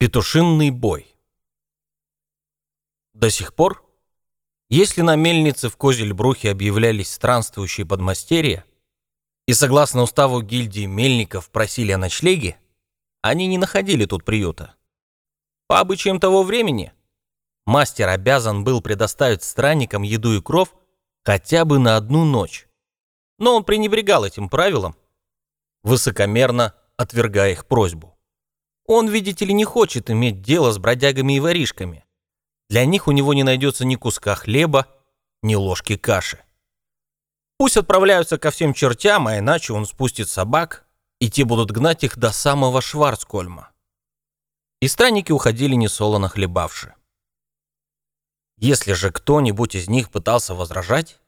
Петушинный бой. До сих пор, если на мельнице в Козельбрухе объявлялись странствующие подмастерья и, согласно уставу гильдии мельников, просили о ночлеге, они не находили тут приюта. По обычаям того времени, мастер обязан был предоставить странникам еду и кров хотя бы на одну ночь. Но он пренебрегал этим правилом, высокомерно отвергая их просьбу. Он, видите ли, не хочет иметь дело с бродягами и воришками. Для них у него не найдется ни куска хлеба, ни ложки каши. Пусть отправляются ко всем чертям, а иначе он спустит собак, и те будут гнать их до самого Шварцкольма. И странники уходили несолоно хлебавши. Если же кто-нибудь из них пытался возражать,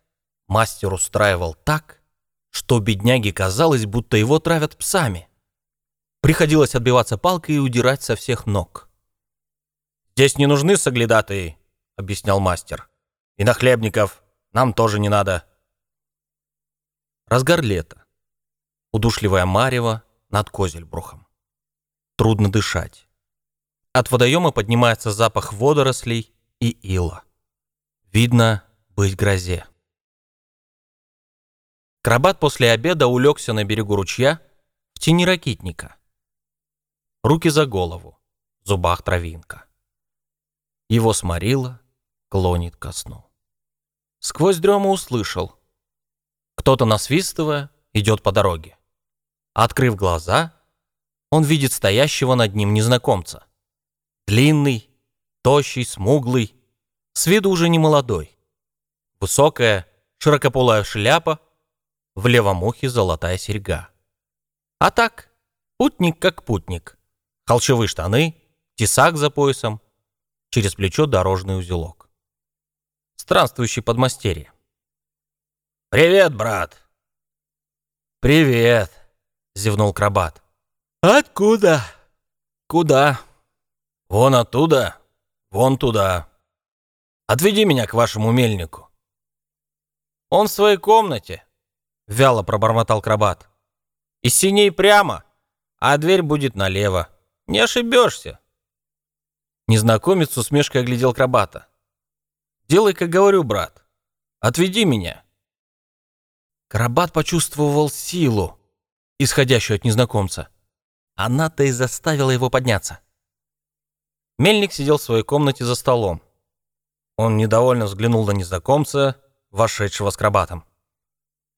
мастер устраивал так, что бедняге казалось, будто его травят псами. Приходилось отбиваться палкой и удирать со всех ног. «Здесь не нужны соглядатые», — объяснял мастер. «И нахлебников нам тоже не надо». Разгар лета. Удушливая марево над Козельбрухом. Трудно дышать. От водоема поднимается запах водорослей и ила. Видно быть грозе. Крабат после обеда улегся на берегу ручья в тени ракитника руки за голову, в зубах травинка. Его сморило, клонит ко сну. Сквозь дрему услышал. Кто-то, насвистывая, идет по дороге. Открыв глаза, он видит стоящего над ним незнакомца. Длинный, тощий, смуглый, с виду уже не молодой. Высокая, широкополая шляпа, в левом ухе золотая серьга. А так, путник как путник холщовые штаны, тесак за поясом, через плечо дорожный узелок. Странствующий подмастерье. «Привет, брат!» «Привет!» — зевнул Крабат. «Откуда?» «Куда?» «Вон оттуда, вон туда. Отведи меня к вашему мельнику». «Он в своей комнате», — вяло пробормотал Крабат. «Из синей прямо, а дверь будет налево. Не ошибешься. Незнакомец усмешкой оглядел крабата. «Делай, как говорю, брат. Отведи меня». Крабат почувствовал силу, исходящую от незнакомца. Она-то и заставила его подняться. Мельник сидел в своей комнате за столом. Он недовольно взглянул на незнакомца, вошедшего с крабатом.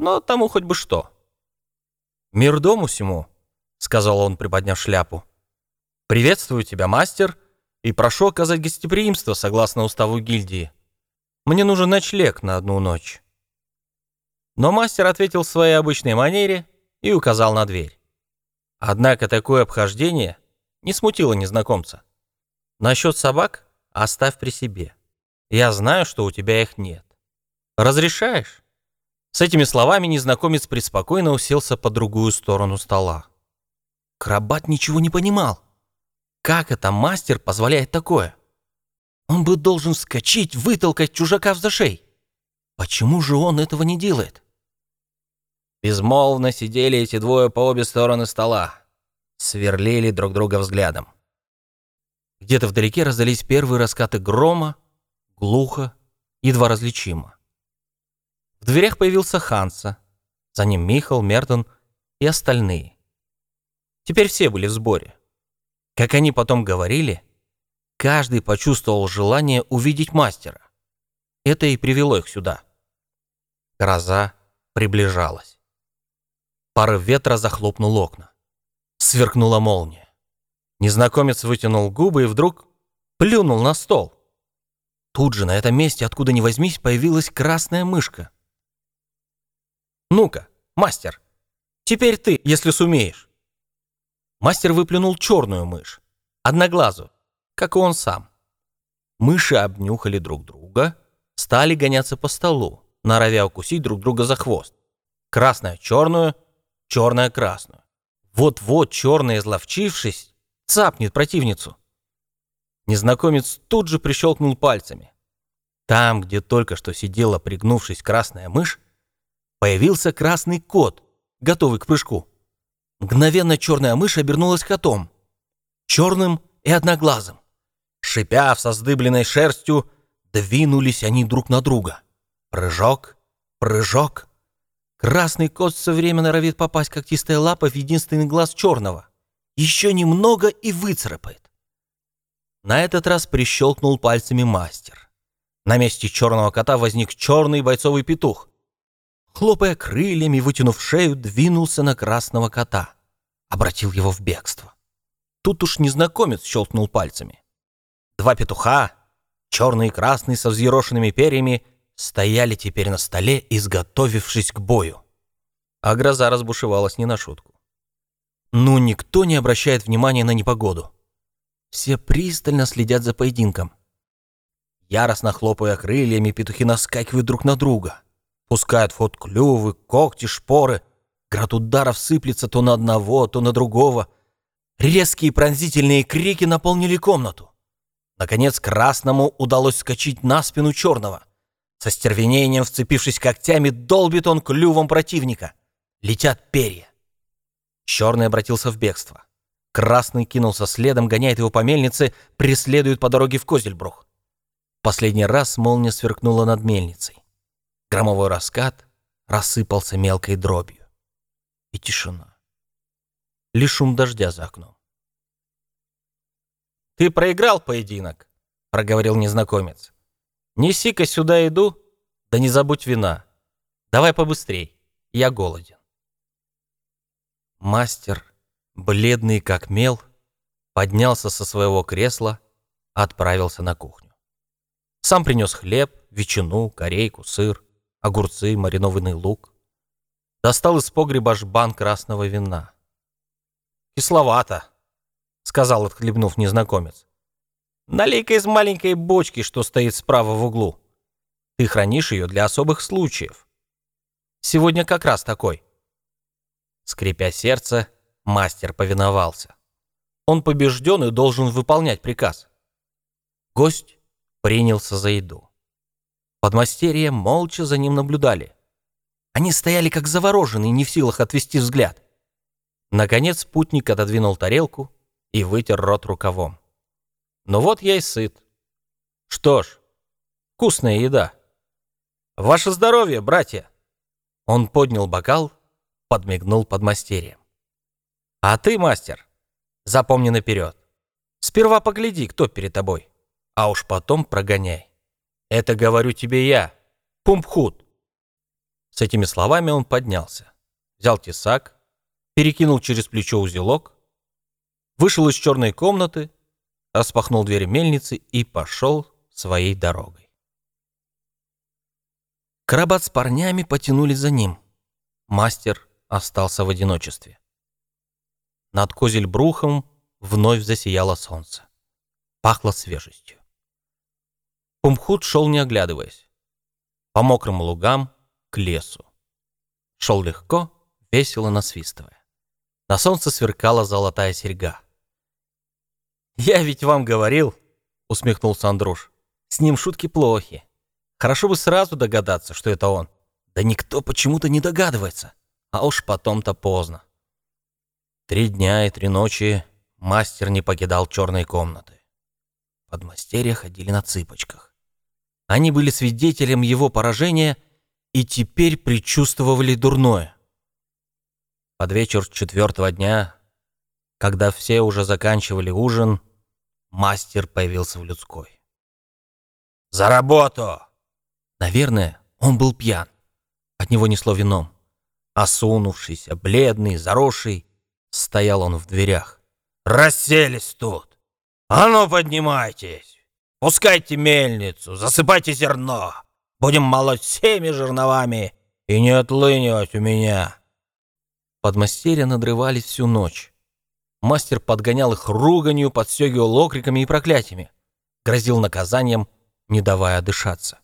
Но тому хоть бы что. «Мир дому всему», — сказал он, приподняв шляпу. «Приветствую тебя, мастер, и прошу оказать гостеприимство согласно уставу гильдии. Мне нужен ночлег на одну ночь». Но мастер ответил в своей обычной манере и указал на дверь. Однако такое обхождение не смутило незнакомца. «Насчет собак оставь при себе. Я знаю, что у тебя их нет. Разрешаешь?» С этими словами незнакомец преспокойно уселся по другую сторону стола. Крабат ничего не понимал. Как это мастер позволяет такое? Он бы должен вскочить, вытолкать чужака в зашей. Почему же он этого не делает? Безмолвно сидели эти двое по обе стороны стола. Сверлили друг друга взглядом. Где-то вдалеке раздались первые раскаты грома, глухо, едва различимо. В дверях появился Ханса, за ним Михал, Мертон и остальные. Теперь все были в сборе. Как они потом говорили, каждый почувствовал желание увидеть мастера. Это и привело их сюда. Гроза приближалась. Порыв ветра захлопнул окна. Сверкнула молния. Незнакомец вытянул губы и вдруг плюнул на стол. Тут же на этом месте, откуда ни возьмись, появилась красная мышка. «Ну-ка, мастер, теперь ты, если сумеешь». Мастер выплюнул черную мышь, одноглазую, как и он сам. Мыши обнюхали друг друга, стали гоняться по столу, норовя укусить друг друга за хвост. Красная черную, черная красную. Вот-вот черная, изловчившись, цапнет противницу. Незнакомец тут же прищелкнул пальцами. Там, где только что сидела, пригнувшись, красная мышь, появился красный кот, готовый к прыжку. Мгновенно черная мышь обернулась котом. Черным и Одноглазым. Шипя со сдыбленной шерстью, двинулись они друг на друга. Прыжок, прыжок. Красный кот все время норовит попасть когтистая лапа в единственный глаз черного. Еще немного и выцарапает. На этот раз прищелкнул пальцами мастер. На месте черного кота возник черный бойцовый петух. Хлопая крыльями, вытянув шею, двинулся на красного кота. Обратил его в бегство. Тут уж незнакомец щелкнул пальцами. Два петуха, черный и красный со взъерошенными перьями, стояли теперь на столе, изготовившись к бою. А гроза разбушевалась не на шутку. Ну, никто не обращает внимания на непогоду. Все пристально следят за поединком. Яростно хлопая крыльями, петухи наскакивают друг на друга. Пускают в ход клювы, когти, шпоры. Град ударов сыплется то на одного, то на другого. Резкие пронзительные крики наполнили комнату. Наконец, красному удалось скачать на спину черного. Со стервенением, вцепившись когтями, долбит он клювом противника. Летят перья. Черный обратился в бегство. Красный кинулся следом, гоняет его по мельнице, преследует по дороге в Козельбрух. Последний раз молния сверкнула над мельницей. Громовой раскат рассыпался мелкой дробью. И тишина. Лишь шум дождя за окном. «Ты проиграл поединок», — проговорил незнакомец. «Неси-ка сюда еду, да не забудь вина. Давай побыстрей, я голоден». Мастер, бледный как мел, поднялся со своего кресла, отправился на кухню. Сам принес хлеб, ветчину, корейку, сыр, огурцы, маринованный лук. Достал из погреба жбан красного вина. «Кисловато», — сказал, отхлебнув незнакомец. «Налей-ка из маленькой бочки, что стоит справа в углу. Ты хранишь ее для особых случаев. Сегодня как раз такой». Скрипя сердце, мастер повиновался. Он побежден и должен выполнять приказ. Гость принялся за еду. Подмастерья молча за ним наблюдали. Они стояли как завороженные, не в силах отвести взгляд. Наконец путник отодвинул тарелку, и вытер рот рукавом. Ну вот я и сыт. Что ж, вкусная еда. Ваше здоровье, братья. Он поднял бокал, подмигнул подмастерьем. А ты, мастер, запомни наперед. Сперва погляди, кто перед тобой, а уж потом прогоняй. Это говорю тебе я, Пумпхут. С этими словами он поднялся, взял тесак, перекинул через плечо узелок, вышел из черной комнаты, распахнул дверь мельницы и пошел своей дорогой. Карабат с парнями потянули за ним. Мастер остался в одиночестве. Над Козельбрухом вновь засияло солнце. Пахло свежестью. Пумхут шел не оглядываясь. По мокрым лугам к лесу. Шел легко, весело насвистывая. На солнце сверкала золотая серьга. «Я ведь вам говорил», — усмехнулся Андруш. «С ним шутки плохи. Хорошо бы сразу догадаться, что это он. Да никто почему-то не догадывается. А уж потом-то поздно». Три дня и три ночи мастер не покидал черной комнаты. Подмастерья ходили на цыпочках. Они были свидетелем его поражения и теперь предчувствовали дурное. Под вечер четвертого дня когда все уже заканчивали ужин, мастер появился в людской. «За работу!» Наверное, он был пьян. От него несло вином. Осунувшийся, бледный, заросший, стоял он в дверях. «Расселись тут! А ну, поднимайтесь! Пускайте мельницу, засыпайте зерно! Будем молоть всеми жерновами и не отлынивать у меня!» Подмастерья надрывались всю ночь. Мастер подгонял их руганью, подстегивал окриками и проклятиями. Грозил наказанием, не давая дышаться.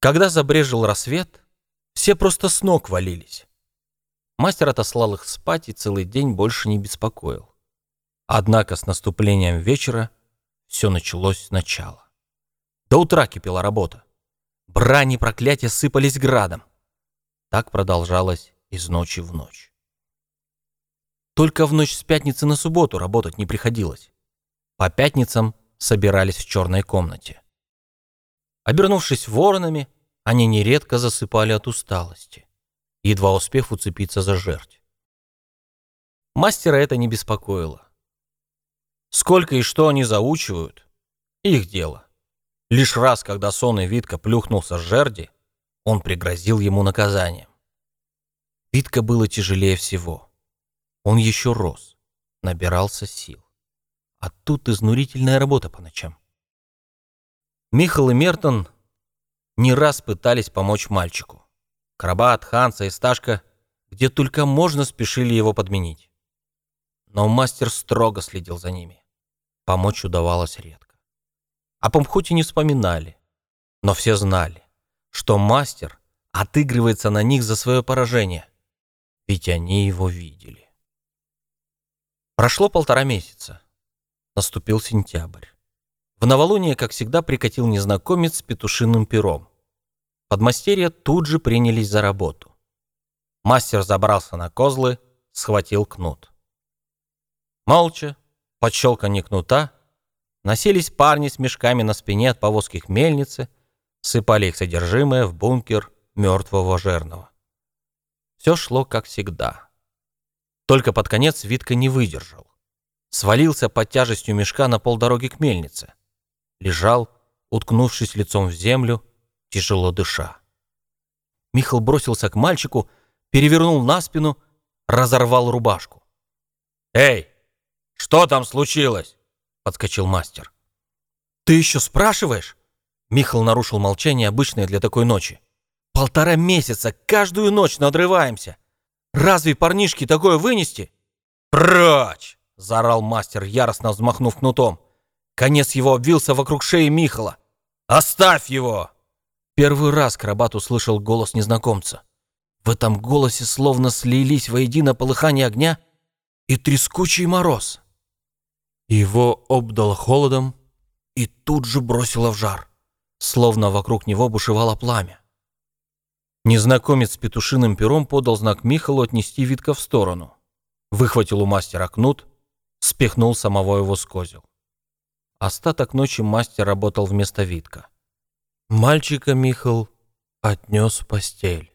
Когда забрежил рассвет, все просто с ног валились. Мастер отослал их спать и целый день больше не беспокоил. Однако с наступлением вечера все началось сначала. До утра кипела работа. Брани проклятия сыпались градом. Так продолжалось из ночи в ночь. Только в ночь с пятницы на субботу работать не приходилось. по пятницам собирались в черной комнате. Обернувшись воронами, они нередко засыпали от усталости, едва успев уцепиться за жерть. Мастера это не беспокоило. Сколько и что они заучивают — их дело. Лишь раз, когда сон и Витка плюхнулся с жерди, он пригрозил ему наказанием. Витка было тяжелее всего. Он еще рос, набирался сил. А тут изнурительная работа по ночам. Михал и Мертон не раз пытались помочь мальчику. Карабат, Ханса и Сташка, где только можно, спешили его подменить. Но мастер строго следил за ними. Помочь удавалось редко. О Памхуте не вспоминали, но все знали, что мастер отыгрывается на них за свое поражение, ведь они его видели. Прошло полтора месяца. Наступил сентябрь. В новолуние, как всегда, прикатил незнакомец с петушиным пером. Подмастерья тут же принялись за работу. Мастер забрался на козлы, схватил кнут. Молча, под щелканье кнута, носились парни с мешками на спине от повозки к мельнице, сыпали их содержимое в бункер мертвого жерного. Все шло как всегда. Только под конец Витка не выдержал. Свалился под тяжестью мешка на полдороги к мельнице лежал, уткнувшись лицом в землю, тяжело дыша. Михал бросился к мальчику, перевернул на спину, разорвал рубашку. «Эй, что там случилось?» — подскочил мастер. «Ты еще спрашиваешь?» Михал нарушил молчание, обычное для такой ночи. «Полтора месяца, каждую ночь надрываемся. Разве парнишки такое вынести?» «Прочь!» — заорал мастер, яростно взмахнув кнутом. Конец его обвился вокруг шеи Михала. «Оставь его!» Первый раз Крабат услышал голос незнакомца. В этом голосе словно слились воедино полыхание огня и трескучий мороз. Его обдало холодом и тут же бросило в жар, словно вокруг него бушевало пламя. Незнакомец с петушиным пером подал знак Михалу отнести Витка в сторону. Выхватил у мастера кнут, спихнул самого его с козел. Остаток ночи мастер работал вместо Витка. Мальчика Михал отнес в постель.